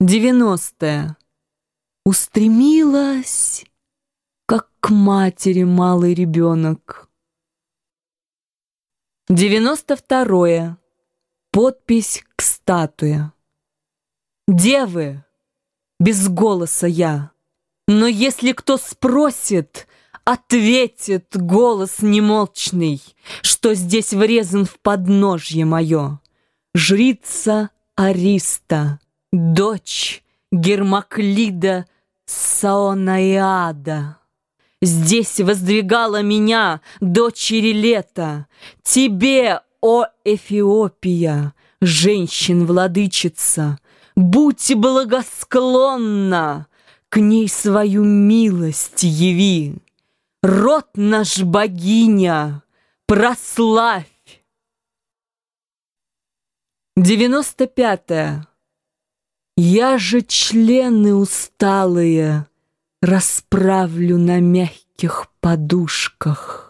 Девяностая. Устремилась, как к матери малый ребенок. Девяносто второе. Подпись к статуе. Девы, без голоса я, но если кто спросит, ответит голос немолчный, что здесь врезан в подножье мое. Жрица Ариста — Дочь Гермаклида Саонаиада. Здесь воздвигала меня, дочери лета, Тебе, о Эфиопия, женщин-владычица, Будь благосклонна, к ней свою милость яви. Род наш богиня, прославь! Девяносто пятое. Я же члены усталые Расправлю на мягких подушках.